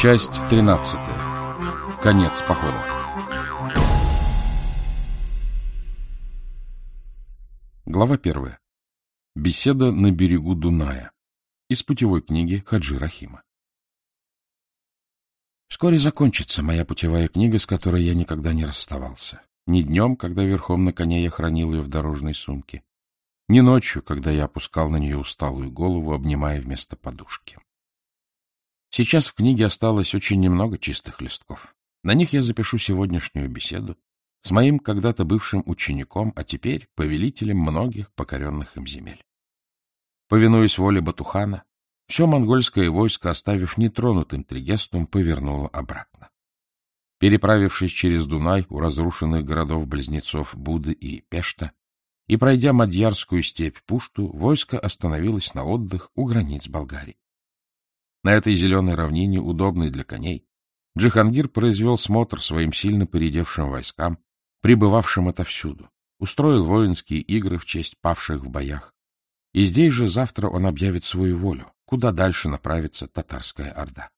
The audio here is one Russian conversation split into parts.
Часть 13. Конец похода. Глава 1. Беседа на берегу Дуная. Из путевой книги Хаджи Рахима. Вскоре закончится моя путевая книга, с которой я никогда не расставался. Ни днем, когда верхом на коне я хранил ее в дорожной сумке, ни ночью, когда я опускал на нее усталую голову, обнимая вместо подушки. Сейчас в книге осталось очень немного чистых листков. На них я запишу сегодняшнюю беседу с моим когда-то бывшим учеником, а теперь повелителем многих покоренных им земель. Повинуясь воле Батухана, все монгольское войско, оставив нетронутым Тригестум, повернуло обратно. Переправившись через Дунай у разрушенных городов-близнецов Буды и Пешта и пройдя Мадьярскую степь Пушту, войско остановилось на отдых у границ Болгарии. На этой зеленой равнине, удобной для коней, Джихангир произвел смотр своим сильно поредевшим войскам, прибывавшим отовсюду, устроил воинские игры в честь павших в боях. И здесь же завтра он объявит свою волю, куда дальше направится татарская орда.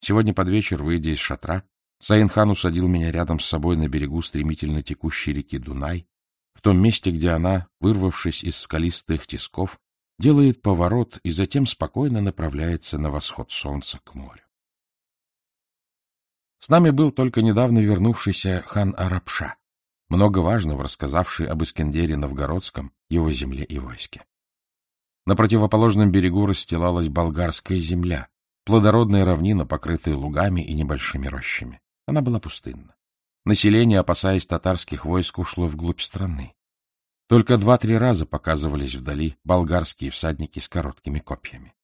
Сегодня под вечер, выйдя из шатра, Саинхан усадил меня рядом с собой на берегу стремительно текущей реки Дунай, в том месте, где она, вырвавшись из скалистых тисков, делает поворот и затем спокойно направляется на восход солнца к морю. С нами был только недавно вернувшийся хан Арабша, много важного рассказавший об Искендере Новгородском, его земле и войске. На противоположном берегу расстилалась болгарская земля, плодородная равнина, покрытая лугами и небольшими рощами. Она была пустынна. Население, опасаясь татарских войск, ушло вглубь страны. Только два-три раза показывались вдали болгарские всадники с короткими копьями.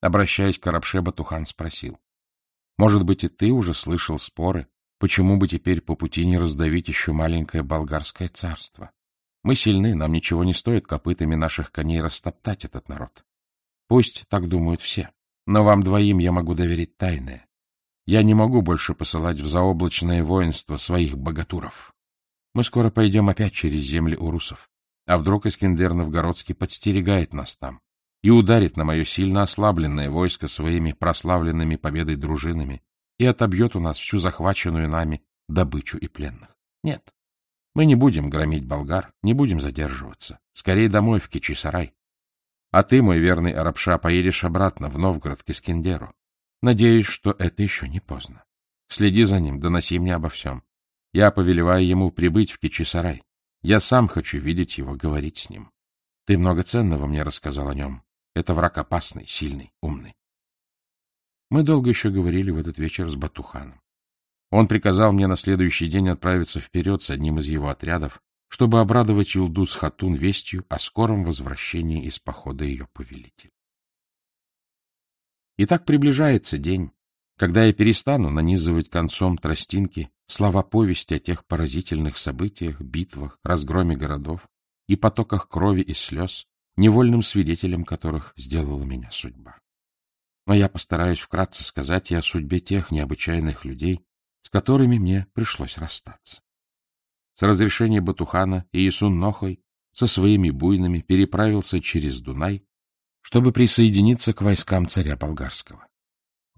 Обращаясь к Арабше, Батухан спросил. — Может быть, и ты уже слышал споры, почему бы теперь по пути не раздавить еще маленькое болгарское царство? Мы сильны, нам ничего не стоит копытами наших коней растоптать этот народ. Пусть так думают все, но вам двоим я могу доверить тайное. Я не могу больше посылать в заоблачное воинство своих богатуров. Мы скоро пойдем опять через земли урусов. А вдруг Искендер Новгородский подстерегает нас там и ударит на мое сильно ослабленное войско своими прославленными победой дружинами и отобьет у нас всю захваченную нами добычу и пленных? Нет. Мы не будем громить болгар, не будем задерживаться. Скорее домой, в Кичисарай. А ты, мой верный Арабша, поедешь обратно в Новгород к Искендеру. Надеюсь, что это еще не поздно. Следи за ним, доноси мне обо всем. Я повелеваю ему прибыть в Кичисарай. Я сам хочу видеть его, говорить с ним. Ты много ценного мне рассказал о нем. Это враг опасный, сильный, умный. Мы долго еще говорили в этот вечер с Батуханом. Он приказал мне на следующий день отправиться вперед с одним из его отрядов, чтобы обрадовать Юлдус Хатун вестью о скором возвращении из похода ее повелителя. И так приближается день, когда я перестану нанизывать концом тростинки слова повести о тех поразительных событиях, битвах, разгроме городов и потоках крови и слез, невольным свидетелем которых сделала меня судьба. Но я постараюсь вкратце сказать и о судьбе тех необычайных людей, с которыми мне пришлось расстаться. С разрешения Батухана Иисун Нохой со своими буйными переправился через Дунай, чтобы присоединиться к войскам царя болгарского.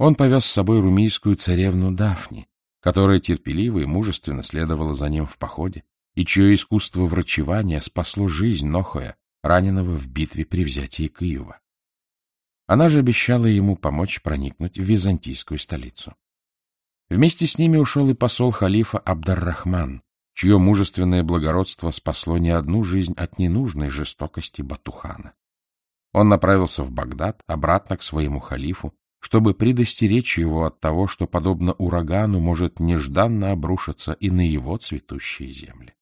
Он повез с собой румийскую царевну Дафни, которая терпеливо и мужественно следовала за ним в походе, и чье искусство врачевания спасло жизнь Нохоя, раненого в битве при взятии Киева. Она же обещала ему помочь проникнуть в византийскую столицу. Вместе с ними ушел и посол халифа Абдаррахман, чье мужественное благородство спасло не одну жизнь от ненужной жестокости Батухана. Он направился в Багдад, обратно к своему халифу, чтобы предостеречь его от того, что, подобно урагану, может нежданно обрушиться и на его цветущие земли.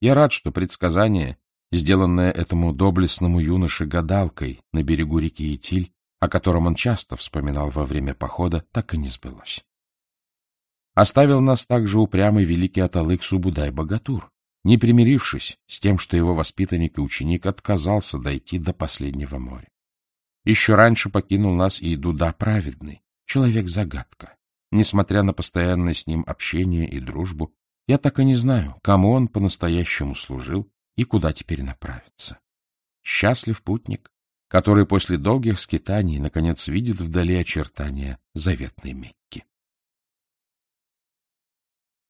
Я рад, что предсказание, сделанное этому доблестному юноше гадалкой на берегу реки Итиль, о котором он часто вспоминал во время похода, так и не сбылось. Оставил нас также упрямый великий Аталык Субудай-Богатур, не примирившись с тем, что его воспитанник и ученик отказался дойти до последнего моря. Еще раньше покинул нас и Дуда Праведный, человек-загадка. Несмотря на постоянное с ним общение и дружбу, я так и не знаю, кому он по-настоящему служил и куда теперь направится. Счастлив путник, который после долгих скитаний наконец видит вдали очертания заветной Мекки.